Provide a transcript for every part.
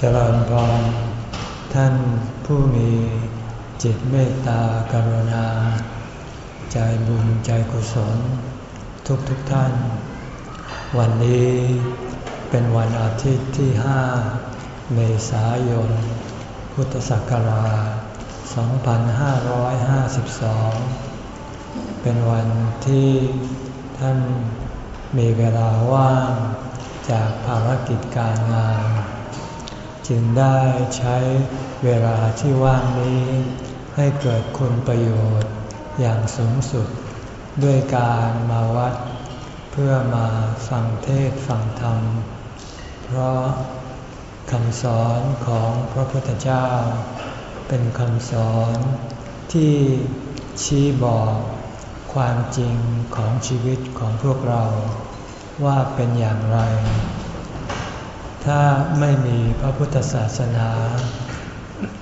เจริญพรท่านผู้มีจิตเมตตากรุณา ใจบุญใจกุศล ทุกทุกท่าน วันนี้เป็นวันอาทิตย์ที่ห้าเมษายน พุทธศักราช 2552 เป็นวันที่ท่านมีเวลาว่างจากภารกิจการงาน จึงได้ใช้เวลาที่ว่างนี้ ให้เกิดคุณประโยชน์อย่างสูงสุด ด้วยการมาวัด เพื่อมาฟังเทศฟังธรรม เพราะคำสอนของพระพุทธเจ้า เป็นคำสอนที่ชี้บอกความจริงของชีวิตของพวกเราว่าเป็นอย่างไร ถ้าไม่มีพระพุทธศาสนา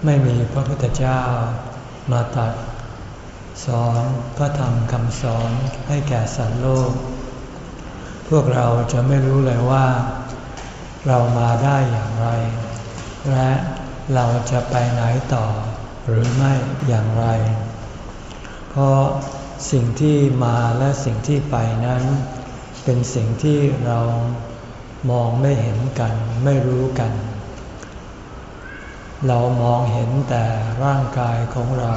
ไม่มีพระพุทธเจ้ามาตัด สอนพระธรรมคำสอนให้แก่สัตว์โลก พวกเราจะไม่รู้เลยว่า เรามาได้อย่างไร และเราจะไปไหนต่อ หรือไม่อย่างไร เพราะสิ่งที่มาและสิ่งที่ไปนั้น เป็นสิ่งที่เรา มองไม่เห็นกันไม่รู้กัน เรามองเห็นแต่ร่างกายของเรา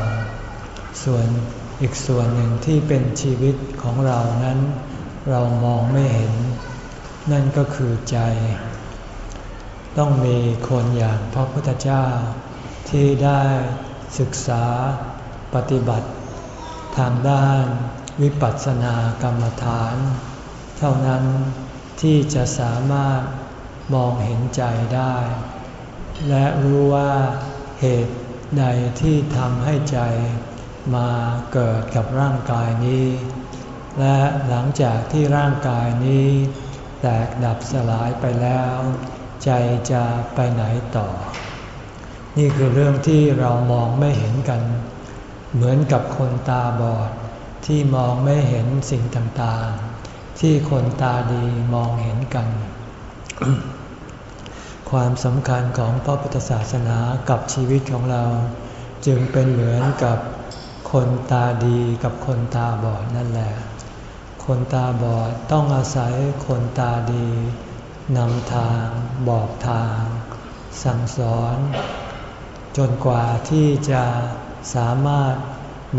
ส่วนอีกส่วนหนึ่งที่เป็นชีวิตของเรานั้น เรามองไม่เห็น นั่นก็คือใจ ต้องมีคนอย่างพระพุทธเจ้า ที่ได้ศึกษาปฏิบัติ ทางด้านวิปัสสนากรรมฐาน เท่านั้น ที่จะสามารถมองเห็นใจได้ และรู้ว่าเหตุใดที่ทำให้ใจมาเกิดกับร่างกายนี้ และหลังจากที่ร่างกายนี้ แตกดับสลายไปแล้ว ใจจะไปไหนต่อ นี่คือเรื่องที่เรามองไม่เห็นกัน เหมือนกับคนตาบอดที่มองไม่เห็นสิ่งต่างๆ ที่คนตาดีมองเห็นกัน ความสำคัญของพระพุทธศาสนากับชีวิตของเรา จึงเป็นเหมือนกับคนตาดีกับคนตาบอดนั่นแหละ คนตาบอดต้องอาศัยคนตาดีนำทางบอกทาง สั่งสอน จนกว่าที่จะสามารถ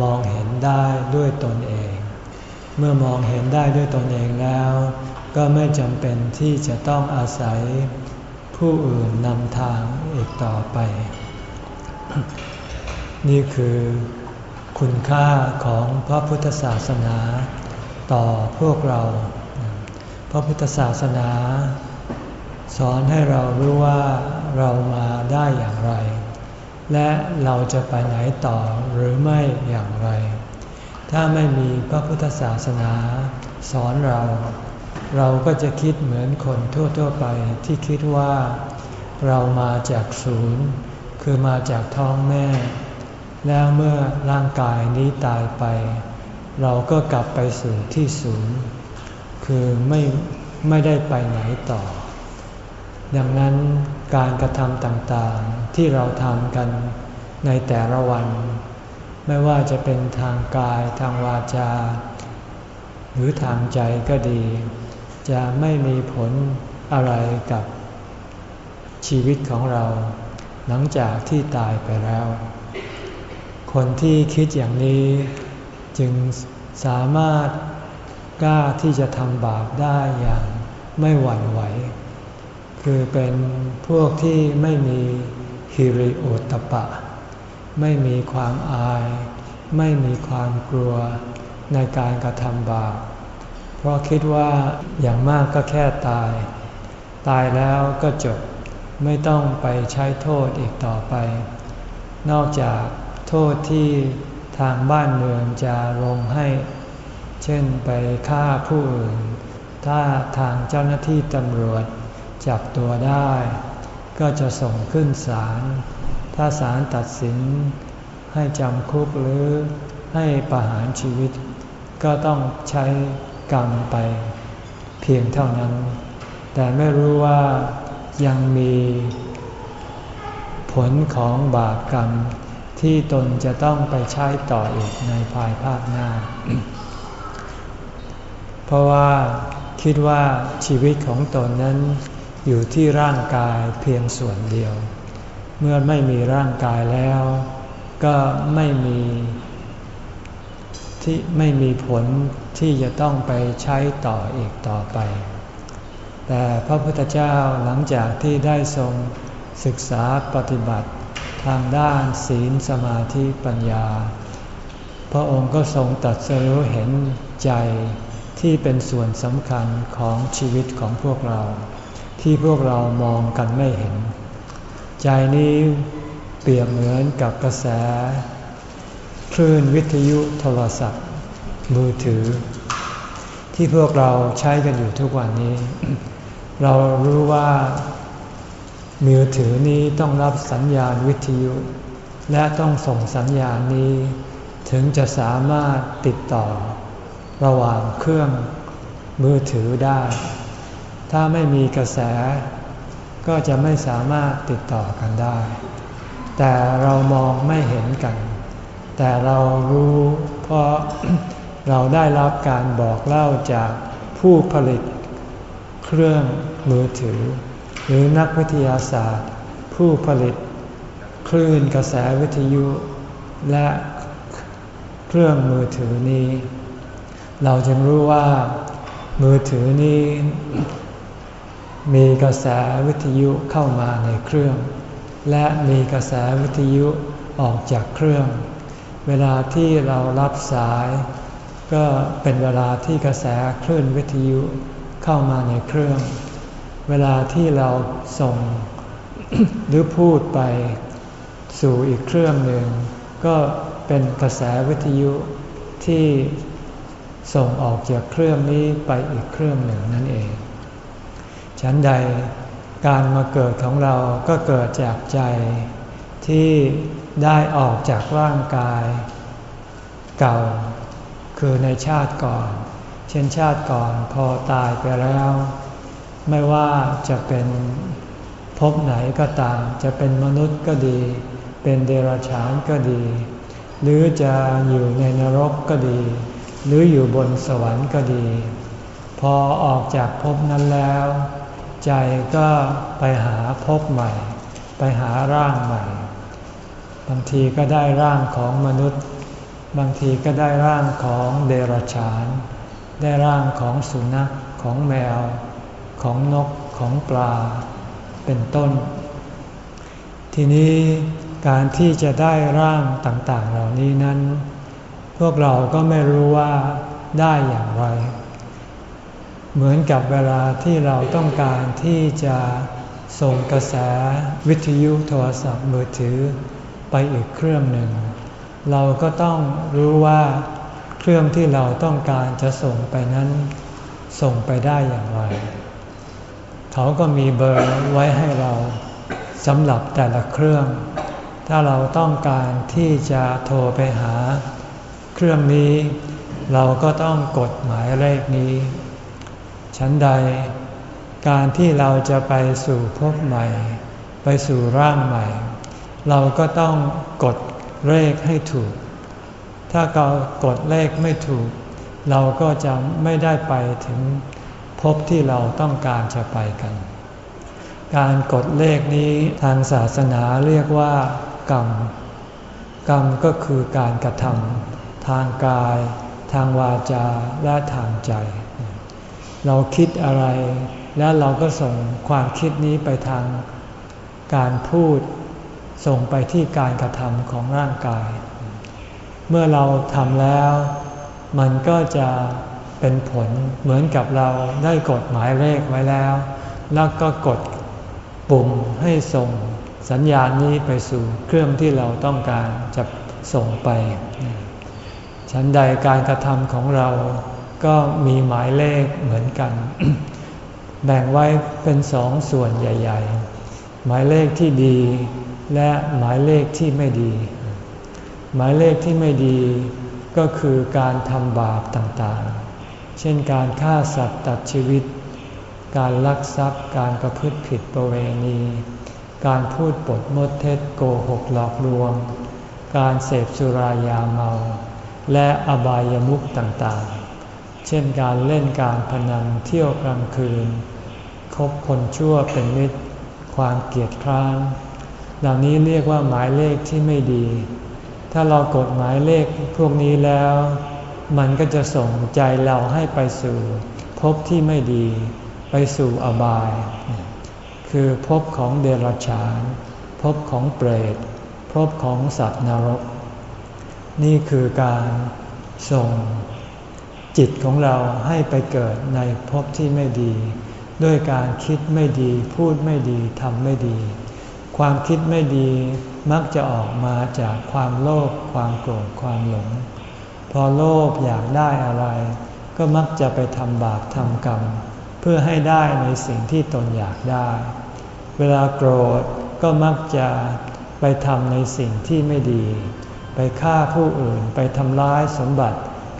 มองเห็นได้ด้วยตนเอง เมื่อมองเห็นได้ด้วยตนเองแล้ว ก็ไม่จำเป็นที่จะต้องอาศัยผู้อื่นนำทางอีกต่อไป นี่คือคุณค่าของพระพุทธศาสนาต่อพวกเรา พระพุทธศาสนา สอนให้เรารู้ว่าเรามาได้อย่างไร และเราจะไปไหนต่อหรือไม่อย่างไร ถ้าไม่มีพระพุทธศาสนา สอนเรา เราก็จะคิดเหมือนคนทั่วๆไปที่คิดว่า เรามาจากศูนย์ คือมาจากท้องแม่ แล้วเมื่อร่างกายนี้ตายไป เราก็กลับไปสู่ที่ศูนย์ คือไม่ไม่ได้ไปไหนต่อ ดังนั้นการกระทำต่างๆที่เราทำกันในแต่ละวัน ไม่ว่าจะเป็นทางกายทางวาจา หรือทางใจก็ดี จะไม่มีผลอะไรกับชีวิตของเรา หลังจากที่ตายไปแล้ว คนที่คิดอย่างนี้จึงสามารถกล้าที่จะทำบาปได้อย่างไม่หวั่นไหว คือเป็นพวกที่ไม่มีฮิริโอตปะ ไม่มีความอาย ไม่มีความกลัวในการกระทำบาป เพราะคิดว่าอย่างมากก็แค่ตาย ตายแล้วก็จบ ไม่ต้องไปใช้โทษอีกต่อไป นอกจากโทษที่ทางบ้านเมืองจะลงให้ เช่นไปฆ่าผู้อื่น ถ้าทางเจ้าหน้าที่ตำรวจจับตัวได้ ก็จะส่งขึ้นศาล ถ้าศาลตัดสินให้จำคุกหรือให้ประหารชีวิต ก็ต้องใช้กรรมไปเพียงเท่านั้น แต่ไม่รู้ว่ายังมีผลของบาปกรรมที่ตนจะต้องไปใช้ต่ออีกในภายภาคหน้า เพราะว่าคิดว่าชีวิตของตนนั้นอยู่ที่ร่างกายเพียงส่วนเดียว เมื่อไม่มีร่างกายแล้ว ก็ไม่มีที่ไม่มีผลที่จะต้องไปใช้ต่ออีกต่อไป แต่พระพุทธเจ้าหลังจากที่ได้ทรงศึกษาปฏิบัติทางด้านศีลสมาธิปัญญา พระองค์ก็ทรงตัดสรู้เห็นใจที่เป็นส่วนสำคัญของชีวิตของพวกเรา ที่พวกเรามองกันไม่เห็น ใจนี้เปรียบเหมือนกับกระแส คลื่นวิทยุโทรศัพท์ มือถือ ที่พวกเราใช้กันอยู่ทุกวันนี้ เรารู้ว่ามือถือนี้ต้องรับสัญญาณวิทยุ และต้องส่งสัญญาณนี้ ถึงจะสามารถติดต่อ ระหว่างเครื่องมือถือได้ ถ้าไม่มีกระแส ก็จะไม่สามารถติดต่อกันได้ แต่เรามองไม่เห็นกัน แต่เรารู้เพราะเราได้รับการบอกเล่าจากผู้ผลิตเครื่องมือถือ หรือนักวิทยาศาสตร์ ผู้ผลิตคลื่นกระแสวิทยุ และเครื่องมือถือนี้ เราจึงรู้ว่ามือถือนี้ มีกระแสวิทยุเข้ามาในเครื่อง และมีกระแสวิทยุออกจากเครื่อง เวลาที่เรารับสาย ก็เป็นเวลาที่กระแสคลื่นวิทยุเข้ามาในเครื่อง เวลาที่เราส่งหรือพูดไปสู่อีกเครื่องหนึ่ง ก็เป็นกระแสวิทยุที่ส่งออกจากเครื่องนี้ไปอีกเครื่องหนึ่งนั่นเอง ฉันใดการมาเกิดของเราก็เกิดจากใจ ที่ได้ออกจากร่างกาย เก่า คือในชาติก่อน เช่นชาติก่อนพอตายไปแล้ว ไม่ว่าจะเป็นภพไหนก็ตาม จะเป็นมนุษย์ก็ดี เป็นเดรัจฉานก็ดี หรือจะอยู่ในนรกก็ดี หรืออยู่บนสวรรค์ก็ดี พอออกจากภพนั้นแล้ว ใจก็ไปหาภพใหม่ ไปหาร่างใหม่ บางทีก็ได้ร่างของมนุษย์ บางทีก็ได้ร่างของเดรัจฉาน ได้ร่างของสุนัขของแมว ของนกของปลา เป็นต้น ทีนี้การที่จะได้ร่างต่างๆเหล่านี้นั้น พวกเราก็ไม่รู้ว่าได้อย่างไร เหมือนกับเวลาที่เราต้องการที่จะส่งกระแสวิทยุโทรศัพท์มือถือไปอีกเครื่องหนึ่ง เราก็ต้องรู้ว่าเครื่องที่เราต้องการจะส่งไปนั้นส่งไปได้อย่างไร เขาก็มีเบอร์ไว้ให้เราสำหรับแต่ละเครื่อง ถ้าเราต้องการที่จะโทรไปหา เครื่องนี้ เราก็ต้องกดหมายเลขนี้ ชั้นใด การที่เราจะไปสู่ภพใหม่ ไปสู่ร่างใหม่ เราก็ต้องกดเลขให้ถูก ถ้าเรากดเลขไม่ถูก เราก็จะไม่ได้ไปถึงพบที่เราต้องการจะไปกัน การกดเลขนี้ทางศาสนาเรียกว่ากรรม กรรมก็คือการกระทำทางกาย ทางวาจา และทางใจ เราคิดอะไร แล้วเราก็ส่งความคิดนี้ไปทางการพูด ส่งไปที่การกระทำของร่างกาย เมื่อเราทำแล้ว มันก็จะเป็นผลเหมือนกับเราได้กดหมายเลขไว้แล้ว แล้วก็กดปุ่มให้ส่งสัญญาณนี้ไปสู่เครื่องที่เราต้องการจะส่งไป ฉันใดการกระทำของเรา ก็มีหมายเลขเหมือนกัน แบ่งไว้เป็นสองส่วนใหญ่ ๆ หมายเลขที่ดีและหมายเลขที่ไม่ดี หมายเลขที่ไม่ดีก็คือการทำบาปต่างๆ เช่นการฆ่าสัตว์ตัดชีวิต การลักทรัพย์ การประพฤติผิดประเวณี การพูดปดมดเท็จโกหกหลอกลวง การเสพสุรายาเมา และอบายามุขต่างๆ เช่นการเล่นการพนันเที่ยวกลางคืน คบคนชั่วเป็นมิตร ความเกียดคร้านเหล่านี้เรียกว่าหมายเลขที่ไม่ดี ถ้าเรากดหมายเลขพวกนี้แล้ว มันก็จะส่งใจเราให้ไปสู่พบที่ไม่ดี ไปสู่อบาย คือพบของเดรัจฉานพบของเปรตพบของสัตว์นรก นี่คือการส่ง จิตของเราให้ไปเกิดในภพที่ไม่ดี ด้วยการคิดไม่ดี พูดไม่ดีทำไม่ดี ความคิดไม่ดีมักจะออกมาจากความโลภความโกรธความหลง พอโลภอยากได้อะไร ก็มักจะไปทำบาปทำกรรม เพื่อให้ได้ในสิ่งที่ตนอยากได้ เวลาโกรธก็มักจะไปทำในสิ่งที่ไม่ดี ไปฆ่าผู้อื่นไปทำร้ายสมบัติ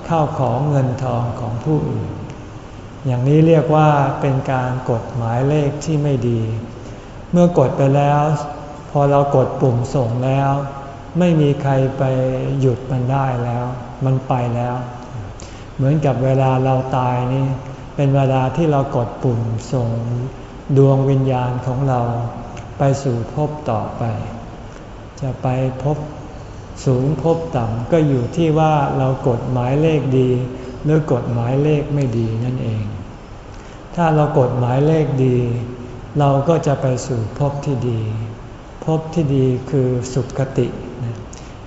ข้าวของเงินทองของผู้อื่น อย่างนี้เรียกว่าเป็นการกดหมายเลขที่ไม่ดี เมื่อกดไปแล้ว พอเรากดปุ่มส่งแล้ว ไม่มีใครไปหยุดมันได้แล้ว มันไปแล้ว เหมือนกับเวลาเราตายนี่เป็นเวลาที่เรากดปุ่มส่งดวงวิญญาณของเราไปสู่ภพต่อไป จะไปพบ สูงพบต่ำก็อยู่ที่ว่าเรากดหมายเลขดี หรือกดหมายเลขไม่ดีนั่นเอง ถ้าเรากดหมายเลขดี เราก็จะไปสู่ภพที่ดีภพที่ดีคือสุขติ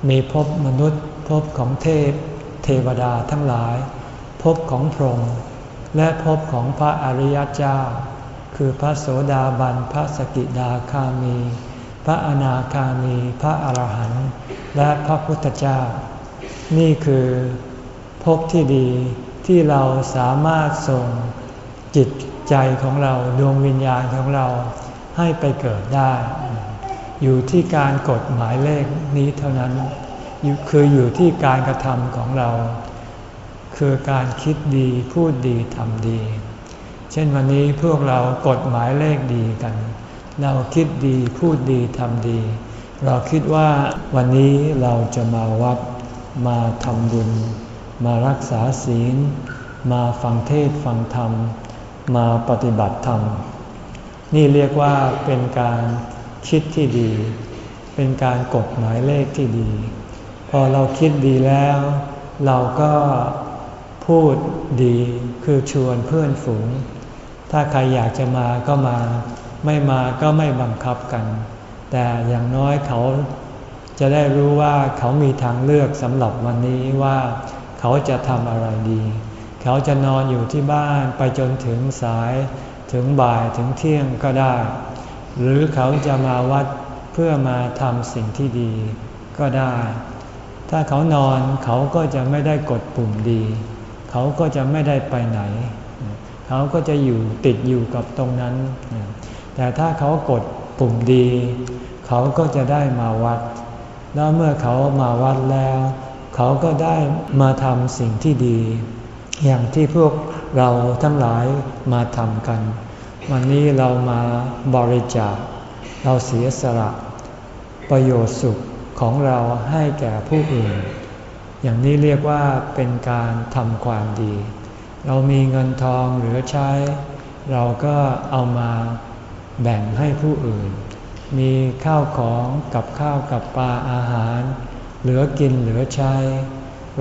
มีภพมนุษย์ภพของเทพ เทวดาทั้งหลายภพของพรหมและภพของพระอริยเจ้า คือพระโสดาบันพระสกิดาคามี พระอนาคามี พระอรหันต์และพระพุทธเจ้า นี่คือภพที่ดีที่เราสามารถส่งจิตใจของเราดวงวิญญาณของเราให้ไปเกิดได้ อยู่ที่การกดหมายเลขนี้เท่านั้นคืออยู่ที่การกระทำของเรา คือการคิดดีพูดดีทำดี เช่นวันนี้พวกเรากดหมายเลขดีกัน เราคิดดีพูดดีทำดี เราคิดว่าวันนี้เราจะมาวัด มาทำบุญ มารักษาศีล มาฟังเทศฟังธรรม มาปฏิบัติธรรม นี่เรียกว่าเป็นการคิดที่ดี เป็นการกดหมายเลขที่ดี พอเราคิดดีแล้ว เราก็พูดดีคือชวนเพื่อนฝูง ถ้าใครอยากจะมาก็มา ไม่มาก็ไม่บังคับกัน แต่อย่างน้อยเขาจะได้รู้ว่าเขามีทางเลือกสำหรับวันนี้ว่าเขาจะทำอะไรดี เขาจะนอนอยู่ที่บ้านไปจนถึงสายถึงบ่ายถึงเที่ยงก็ได้ หรือเขาจะมาวัดเพื่อมาทำสิ่งที่ดีก็ได้ ถ้าเขานอนเขาก็จะไม่ได้กดปุ่มดี เขาก็จะไม่ได้ไปไหน เขาก็จะอยู่ติดอยู่กับตรงนั้น แต่ถ้าเขากดปุ่มดี เขาก็จะได้มาวัด แล้วเมื่อเขามาวัดแล้ว เขาก็ได้มาทำสิ่งที่ดี อย่างที่พวกเราทั้งหลายมาทำกัน วันนี้เรามาบริจาค เราเสียสละ ประโยชน์สุขของเราให้แก่ผู้อื่น อย่างนี้เรียกว่าเป็นการทำความดี เรามีเงินทองเหลือใช้ เราก็เอามา แบ่งให้ผู้อื่น มีข้าวของกับข้าวกับปลาอาหาร เหลือกินเหลือใช้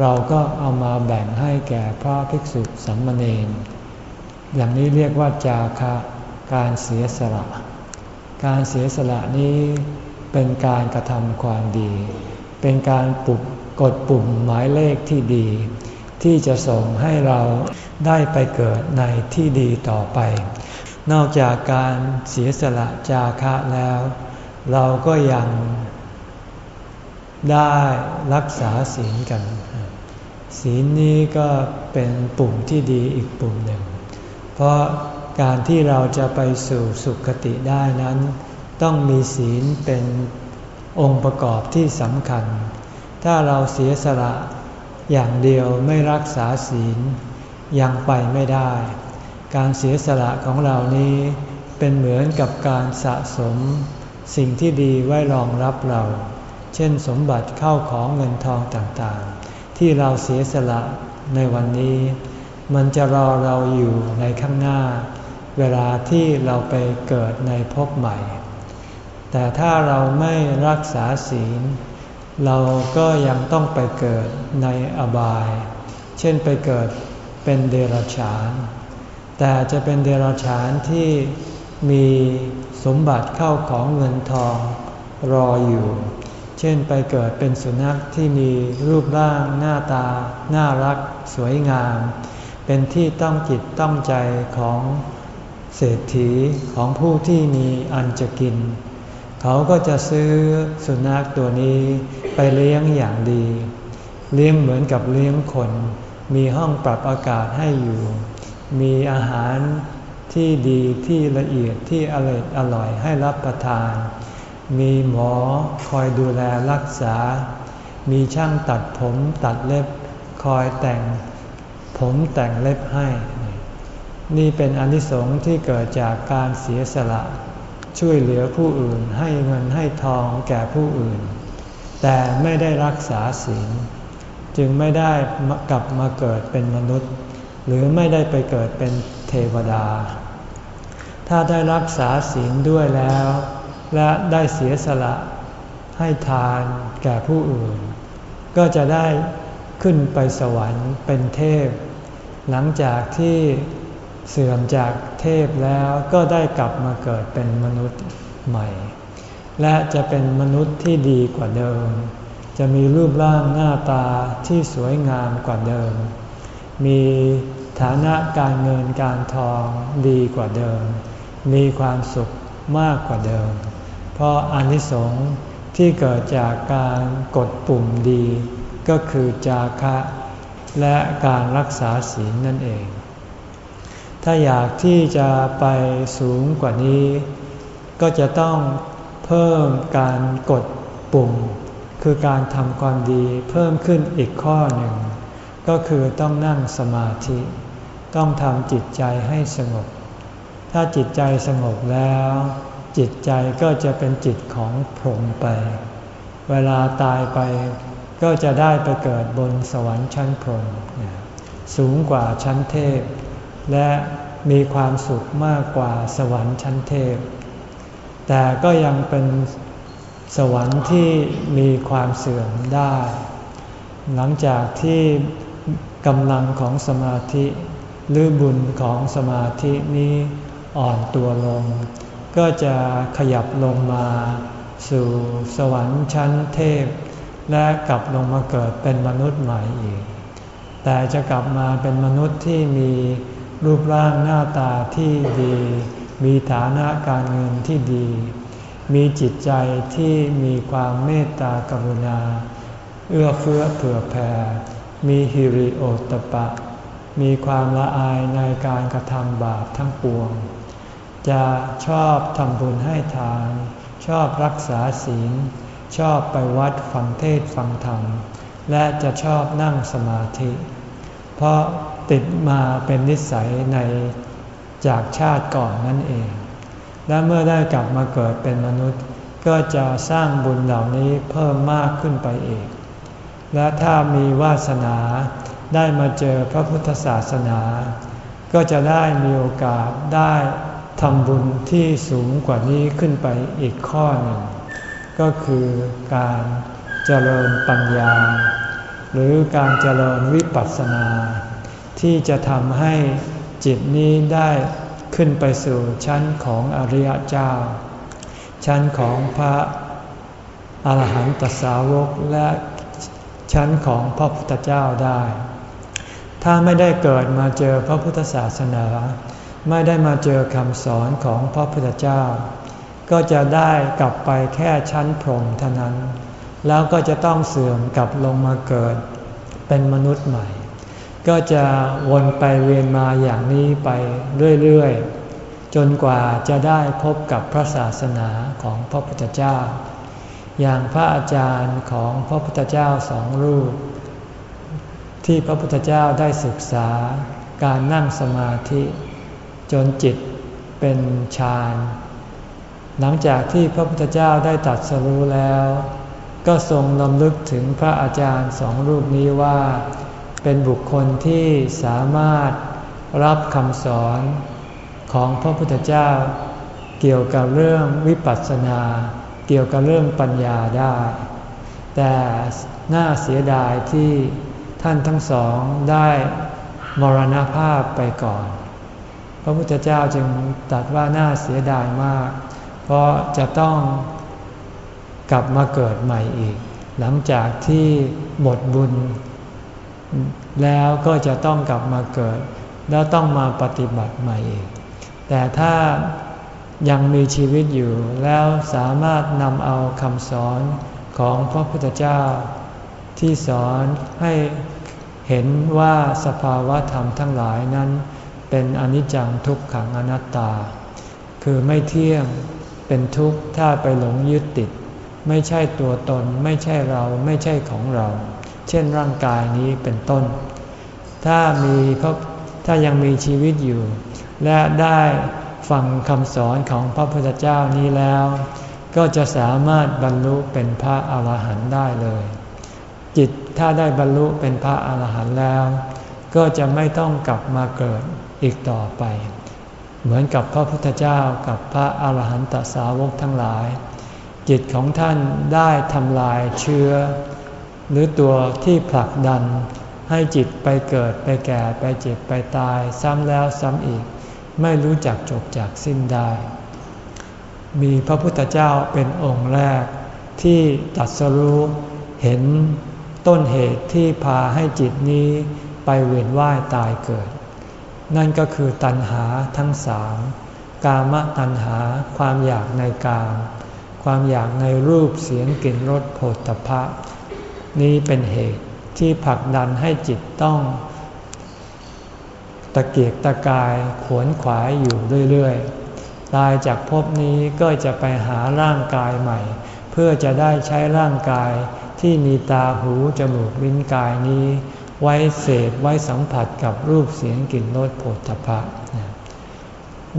เราก็เอามาแบ่งให้แก่พระภิกษุสัมมเนนอย่างนี้เรียกว่าจาคะการเสียสละ การเสียสละนี้เป็นการกระทำความดี เป็นการปุกกดปุ่มหมายเลขที่ดี ที่จะส่งให้เราได้ไปเกิดในที่ดีต่อไป นอกจากการเสียสละจาคะแล้ว เราก็ยังได้รักษาศีลกัน ศีลนี้ก็เป็นปุ่มที่ดีอีกปุ่มหนึ่ง เพราะการที่เราจะไปสู่สุคติได้นั้น ต้องมีศีลเป็นองค์ประกอบที่สำคัญ ถ้าเราเสียสละอย่างเดียวไม่รักษาศีลยังไปไม่ได้ การเสียสละของเรานี้เป็นเหมือนกับการสะสม สิ่งที่ดีไว้รองรับเรา เช่นสมบัติเข้าของเงินทองต่างๆ ที่เราเสียสละในวันนี้ มันจะรอเราอยู่ในข้างหน้า เวลาที่เราไปเกิดในภพใหม่ แต่ถ้าเราไม่รักษาศีล เราก็ยังต้องไปเกิดในอบาย เช่นไปเกิดเป็นเดรัจฉาน แต่จะเป็นเดรัจฉานที่มีสมบัติเข้าของเงินทองรออยู่ เช่นไปเกิดเป็นสุนัขที่มีรูปร่างหน้าตา น่ารัก สวยงาม เป็นที่ต้องจิตต้องใจของเศรษฐีของผู้ที่มีอันจะกิน เขาก็จะซื้อสุนัขตัวนี้ไปเลี้ยงอย่างดี เลี้ยงเหมือนกับเลี้ยงคน มีห้องปรับอากาศให้อยู่ มีอาหารที่ดีที่ละเอียดที่อร่อยอร่อยให้รับประทาน มีหมอคอยดูแลรักษา มีช่างตัดผมตัดเล็บคอยแต่งผมแต่งเล็บให้ นี่เป็นอนิสงส์ที่เกิดจากการเสียสละ ช่วยเหลือผู้อื่นให้เงินให้ทองแก่ผู้อื่น แต่ไม่ได้รักษาศีลจึงไม่ได้กลับมาเกิดเป็นมนุษย์ หรือไม่ได้ไปเกิดเป็นเทวดา ถ้าได้รักษาศีลด้วยแล้ว และได้เสียสละให้ทานแก่ผู้อื่น ก็จะได้ขึ้นไปสวรรค์เป็นเทพ หลังจากที่เสื่อมจากเทพแล้วก็ได้กลับมาเกิดเป็นมนุษย์ใหม่ และจะเป็นมนุษย์ที่ดีกว่าเดิม จะมีรูปร่างหน้าตาที่สวยงามกว่าเดิม มีฐานะการเงินการทองดีกว่าเดิม มีความสุขมากกว่าเดิม เพราะอานิสงส์ที่เกิดจากการกดปุ่มดี ก็คือจาคะ และการรักษาศีลนั่นเอง ถ้าอยากที่จะไปสูงกว่านี้ ก็จะต้องเพิ่มการกดปุ่ม คือการทำความดีเพิ่มขึ้นอีกข้อหนึ่ง ก็คือต้องนั่งสมาธิ ต้องทำจิตใจให้สงบ ถ้าจิตใจสงบแล้ว จิตใจก็จะเป็นจิตของพรหมไป เวลาตายไป ก็จะได้ไปเกิดบนสวรรค์ชั้นพรหมสูงกว่าชั้นเทพ และมีความสุขมากกว่าสวรรค์ชั้นเทพ แต่ก็ยังเป็นสวรรค์ที่มีความเสื่อมได้ หลังจากที่ กำลังของสมาธิหรือบุญของสมาธินี้อ่อนตัวลง ก็จะขยับลงมา สู่สวรรค์ชั้นเทพ และกลับลงมาเกิดเป็นมนุษย์ใหม่อีก แต่จะกลับมาเป็นมนุษย์ที่มีรูปร่างหน้าตาที่ดี มีฐานะการเงินที่ดี มีจิตใจที่มีความเมตตากรุณา เอื้อเฟื้อเผื่อแผ่ มีฮิริโอตปะ มีความละอายในการกระทำบาปทั้งปวง จะชอบทำบุญให้ทาน ชอบรักษาศีล ชอบไปวัดฟังเทศฟังธรรม และจะชอบนั่งสมาธิ เพราะติดมาเป็นนิสัยในจากชาติก่อนนั่นเอง และเมื่อได้กลับมาเกิดเป็นมนุษย์ ก็จะสร้างบุญเหล่านี้เพิ่มมากขึ้นไปอีก และถ้ามีวาสนาได้มาเจอพระพุทธศาสนา ก็จะได้มีโอกาสได้ทำบุญที่สูงกว่านี้ขึ้นไปอีกข้อหนึ่ง ก็คือการเจริญปัญญา หรือการเจริญวิปัสสนา ที่จะทำให้จิตนี้ได้ขึ้นไปสู่ชั้นของอริยเจ้า ชั้นของพระอรหันตสาวกและ ชั้นของพระพุทธเจ้าได้ ถ้าไม่ได้เกิดมาเจอพระพุทธศาสนา ไม่ได้มาเจอคำสอนของพระพุทธเจ้า ก็จะได้กลับไปแค่ชั้นพรหมเท่านั้น แล้วก็จะต้องเสื่อมกลับลงมาเกิดเป็นมนุษย์ใหม่ ก็จะวนไปเวียนมาอย่างนี้ไปเรื่อยๆจนกว่าจะได้พบกับพระศาสนาของพระพุทธเจ้า อย่างพระอาจารย์ของพระพุทธเจ้าสองรูป ที่พระพุทธเจ้าได้ศึกษาการนั่งสมาธิ จนจิตเป็นฌานหลังจากที่พระพุทธเจ้าได้ตัดสรู้แล้ว ก็ทรงลำลึกถึงพระอาจารย์สองรูปนี้ว่า เป็นบุคคลที่สามารถรับคำสอนของพระพุทธเจ้า เกี่ยวกับเรื่องวิปัสสนา เกี่ยวกับเรื่องปัญญาได้ แต่น่าเสียดายที่ท่านทั้งสองได้มรณภาพไปก่อน พระพุทธเจ้าจึงตรัสว่าน่าเสียดายมาก เพราะจะต้องกลับมาเกิดใหม่อีก หลังจากที่หมดบุญ แล้วก็จะต้องกลับมาเกิด แล้วต้องมาปฏิบัติใหม่อีก แต่ถ้า ยังมีชีวิตอยู่แล้วสามารถนำเอาคำสอนของพระพุทธเจ้า ที่สอนให้เห็นว่าสภาวะธรรมทั้งหลายนั้น เป็นอนิจจังทุกขังอนัตตา คือไม่เที่ยงเป็นทุกข์ถ้าไปหลงยึดติด ไม่ใช่ตัวตนไม่ใช่เราไม่ใช่ของเรา เช่นร่างกายนี้เป็นต้น ถ้ามีพระถ้ายังมีชีวิตอยู่ และได้ ฟังคำสอนของพระพุทธเจ้านี้แล้ว ก็จะสามารถบรรลุเป็นพระอาหารหันต์ได้เลย จิตถ้าได้บรรลุเป็นพระอาหารหันต์แล้ว ก็จะไม่ต้องกลับมาเกิดอีกต่อไป เหมือนกับพระพุทธเจ้ากับพระอาหารหันตสาวกทั้งหลาย จิตของท่านได้ทำลายเชื้อ หรือตัวที่ผลักดันให้จิตไปเกิดไปแก่ไปเจ็บไปตายซ้ำแล้วซ้ำอีก ไม่รู้จักจบจากสิ้นได้ มีพระพุทธเจ้าเป็นองค์แรกที่ตัดสรู้เห็นต้นเหตุที่พาให้จิตนี้ไปเวียนว่ายตายเกิด นั่นก็คือตัณหาทั้งสามกามตัณหาความอยากในกาม ความอยากในรูปเสียงกลิ่นรสโผฏฐพะ นี้เป็นเหตุที่ผลักดันให้จิตต้อง ตะเกียกตะกายขวนขวายอยู่เรื่อยๆ ตายจากภพนี้ก็จะไปหาร่างกายใหม่ เพื่อจะได้ใช้ร่างกายที่มีตาหูจมูกลิ้นกายนี้ ไว้เสพไว้สัมผัสกับรูปเสียงกลิ่นรสผฏฐพะ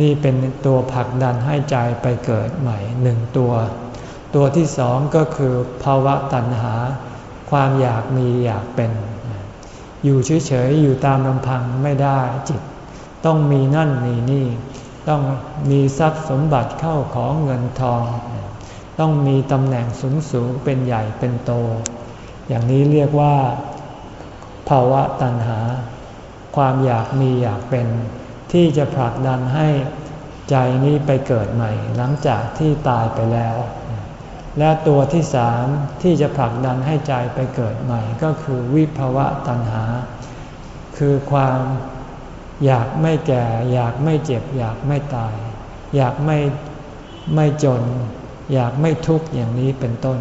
นี่เป็นตัวผลักดันให้ใจไปเกิดใหม่หนึ่งตัว ตัวที่สองก็คือภาวะตัณหา ความอยากมีอยากเป็น อยู่เฉยๆอยู่ตามลำพังไม่ได้จิต ต้องมีนั่นมีนี่ ต้องมีทรัพย์สมบัติเข้าของเงินทอง ต้องมีตำแหน่งสูงสูงเป็นใหญ่เป็นโต อย่างนี้เรียกว่าภาวะตัณหา ความอยากมีอยากเป็น ที่จะผลักดันให้ใจนี้ไปเกิดใหม่ หลังจากที่ตายไปแล้ว และตัวที่สามที่จะผลักดันให้ใจไปเกิดใหม่ก็คือวิภวะตัณหา คือความอยากไม่แก่ อยากไม่เจ็บ อยากไม่ตาย อยากไม่ไม่จน อยากไม่ทุกข์อย่างนี้เป็นต้น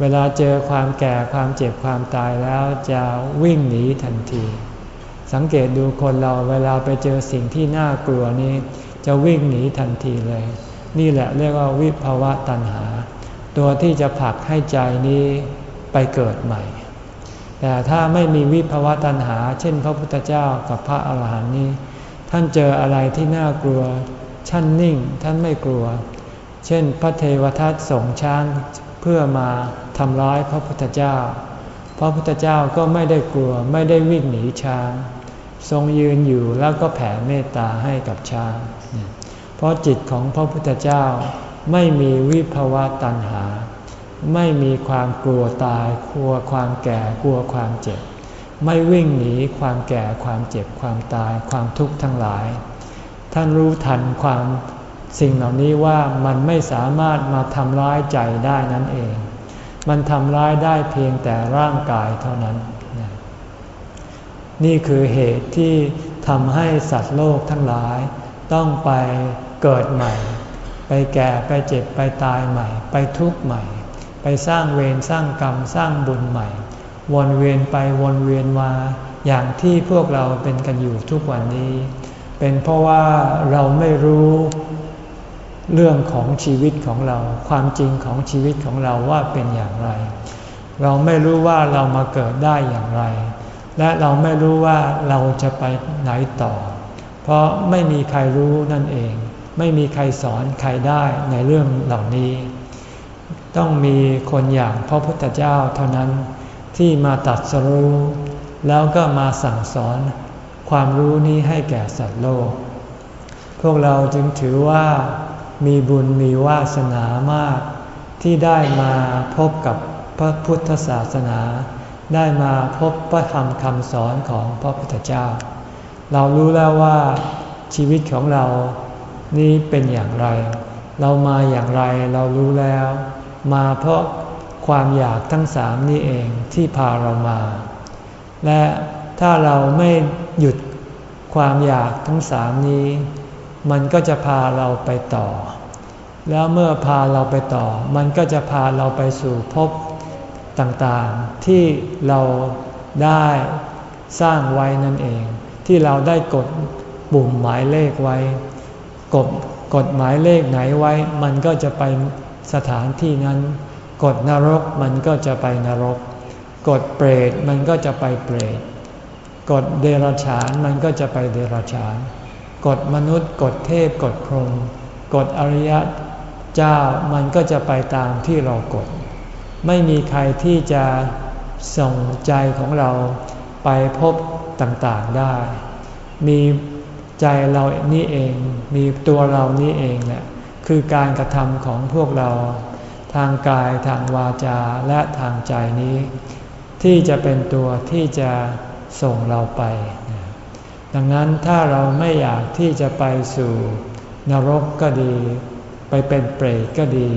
เวลาเจอความแก่ความเจ็บความตายแล้วจะวิ่งหนีทันที สังเกตดูคนเราเวลาไปเจอสิ่งที่น่ากลัวนี้ จะวิ่งหนีทันทีเลย นี่แหละเรียกว่าวิภาวะตัณหา ตัวที่จะผลักให้ใจนี้ไปเกิดใหม่ แต่ถ้าไม่มีวิภวตัณหา เช่น พระพุทธเจ้ากับพระอาหารหันต์นี้ ท่านเจออะไรที่น่ากลัวท่านนิ่งท่านไม่กลัว เช่น พระเทวทัตส่งช้างเพื่อมาทำร้ายพระพุทธเจ้า พระพุทธเจ้าก็ไม่ได้กลัวไม่ได้วิ่งหนีช้าง ทรงยืนอยู่แล้วก็แผ่เมตตาให้กับช้าง เพราะจิตของพระพุทธเจ้า ไม่มีวิภวะตัณหา ไม่มีความกลัวตายกลัวความแก่กลัวความเจ็บ ไม่วิ่งหนีความแก่ความเจ็บความตายความทุกข์ทั้งหลาย ท่านรู้ทันความสิ่งเหล่านี้ว่ามันไม่สามารถมาทำร้ายใจได้นั่นเอง มันทำร้ายได้เพียงแต่ร่างกายเท่านั้น นี่คือเหตุที่ทำให้สัตว์โลกทั้งหลาย ต้องไปเกิดใหม่ ไปแก่ไปเจ็บไปตายใหม่ ไปทุกข์ใหม่ ไปสร้างเวรสร้างกรรมสร้างบุญใหม่ วนเวียนไปวนเวียนมาอย่างที่พวกเราเป็นกันอยู่ทุกวันนี้ เป็นเพราะว่าเราไม่รู้เรื่องของชีวิตของเรา ความจริงของชีวิตของเราว่าเป็นอย่างไร เราไม่รู้ว่าเรามาเกิดได้อย่างไร และเราไม่รู้ว่าเราจะไปไหนต่อ เพราะไม่มีใครรู้นั่นเอง ไม่มีใครสอนใครได้ในเรื่องเหล่านี้ ต้องมีคนอย่างพระพุทธเจ้าเท่านั้นที่มาตัดสรู้ แล้วก็มาสั่งสอนความรู้นี้ให้แก่สัตว์โลก พวกเราจึงถือว่ามีบุญมีวาสนามาก ที่ได้มาพบกับพระพุทธศาสนา ได้มาพบพระธรรมคำสอนของพระพุทธเจ้า เรารู้แล้วว่าชีวิตของเรา นี้เป็นอย่างไร เรามาอย่างไรเรารู้แล้ว มาเพราะความอยากทั้งสามนี้เองที่พาเรามา และถ้าเราไม่หยุดความอยากทั้งสามนี้ มันก็จะพาเราไปต่อ แล้วเมื่อพาเราไปต่อ มันก็จะพาเราไปสู่ภพต่างๆ ที่เราได้สร้างไว้นั่นเอง ที่เราได้กดปุ่มหมายเลขไว้ กดกดหมายเลขไหนไว้ มันก็จะไปสถานที่นั้นกดนรกมันก็จะไปนรกกดเปรตมันก็จะไปเปรตกดเดรัจฉานมันก็จะไปเดรัจฉานกดมนุษย์กดเทพกดพรหมกดอริยะเจ้ามันก็จะไปตามที่เรากดไม่มีใครที่จะส่งใจของเราไปพบต่างๆได้ มี ใจเรานี่เองมีตัวเรานี่เองแหละคือการกระทำของพวกเรา ทางกายทางวาจาและทางใจนี้ ที่จะเป็นตัวที่จะส่งเราไป ดังนั้นถ้าเราไม่อยากที่จะไปสู่นรกก็ดี ไปเป็นเปรตก็ดี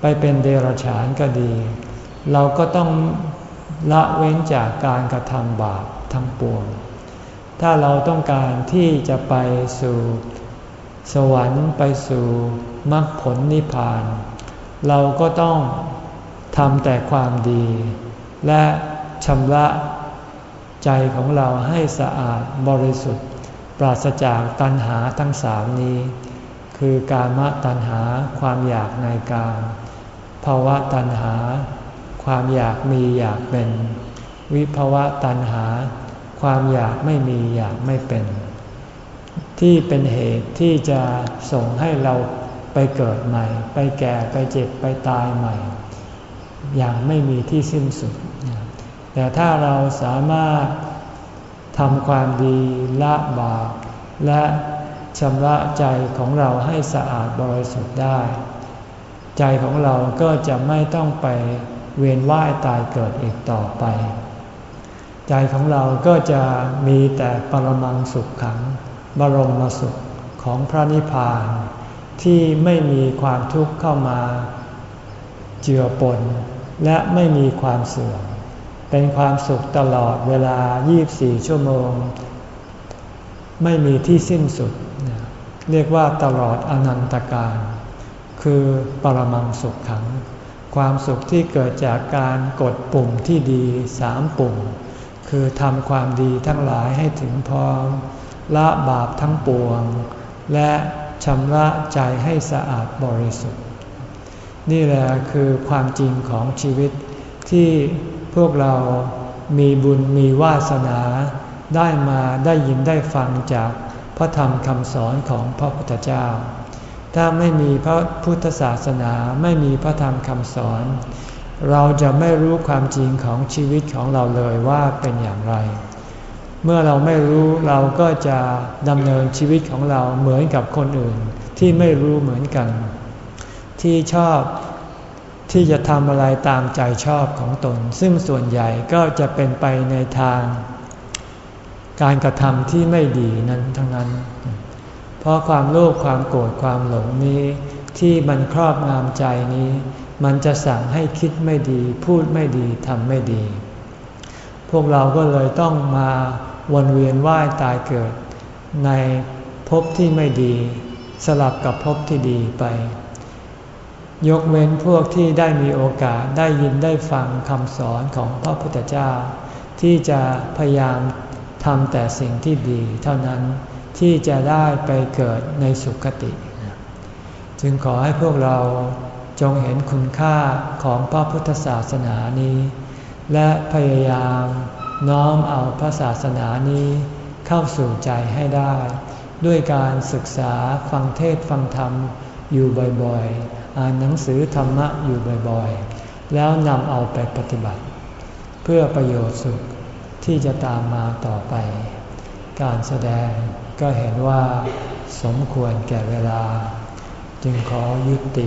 ไปเป็นเดรัจฉานก็ดี เราก็ต้องละเว้นจากการกระทำบาปทั้งปวง ถ้าเราต้องการที่จะไปสู่สวรรค์ไปสู่มรรคผลนิพพาน เราก็ต้องทำแต่ความดี และชำระใจของเราให้สะอาดบริสุทธิ์ ปราศจากตัณหาทั้งสามนี้ คือการมตัณหาความอยากในการภาวะตัณหา ความอยากมีอยากเป็น วิภาวะตัณหา ความอยากไม่มีอยากไม่เป็น ที่เป็นเหตุที่จะส่งให้เราไปเกิดใหม่ ไปแก่ไปเจ็บไปตายใหม่ อย่างไม่มีที่สิ้นสุด แต่ถ้าเราสามารถทำความดีละบาปและชำระใจของเราให้สะอาดบริสุทธิ์ได้ ใจของเราก็จะไม่ต้องไปเวียนว่ายตายเกิดอีกต่อไป ใจของเราก็จะมีแต่ปรมังสุขขัง บรมสุขของพระนิพพาน ที่ไม่มีความทุกข์เข้ามา เจือปน และไม่มีความเสื่อมเป็นความสุขตลอดเวลา 24 ชั่วโมง ไม่มีที่สิ้นสุด เรียกว่าตลอดอนันตการ คือปรมังสุขขัง ความสุขที่เกิดจากการกดปุ่มที่ดีสามปุ่ม คือทำความดีทั้งหลายให้ถึงพร้อมละบาปทั้งปวง และชำระใจให้สะอาดบริสุทธิ์ นี่แหละคือความจริงของชีวิตที่พวกเรามีบุญมีวาสนาได้มาได้ยินได้ฟังจากพระธรรมคำสอนของพระพุทธเจ้า ถ้าไม่มีพระพุทธศาสนาไม่มีพระธรรมคำสอน เราจะไม่รู้ความจริงของชีวิตของเราเลยว่าเป็นอย่างไร เมื่อเราไม่รู้เราก็จะดำเนินชีวิตของเราเหมือนกับคนอื่นที่ไม่รู้เหมือนกัน ที่ชอบที่จะทำอะไรตามใจชอบของตน ซึ่งส่วนใหญ่ก็จะเป็นไปในทาง การกระทำที่ไม่ดีนั้นทั้งนั้น เพราะความโลภความโกรธความหลงนี้ที่มันครอบงำใจนี้ มันจะสั่งให้คิดไม่ดี พูดไม่ดีทำไม่ดี พวกเราก็เลยต้องมาวนเวียนว่ายตายเกิด ในภพที่ไม่ดี สลับกับภพที่ดีไป ยกเว้นพวกที่ได้มีโอกาสได้ยินได้ฟังคำสอนของพระพุทธเจ้า ที่จะพยายามทำแต่สิ่งที่ดี เท่านั้นที่จะได้ไปเกิดในสุคติ จึงขอให้พวกเรา จงเห็นคุณค่าของพระพุทธศาสนานี้ และพยายามน้อมเอาพระศาสนานี้เข้าสู่ใจให้ได้ ด้วยการศึกษาฟังเทศฟังธรรมอยู่บ่อยๆ อ่านหนังสือธรรมะอยู่บ่อยๆ แล้วนำเอาไปปฏิบัติ เพื่อประโยชน์สุขที่จะตามมาต่อไป การแสดงก็เห็นว่าสมควรแก่เวลา จึงขอยุติ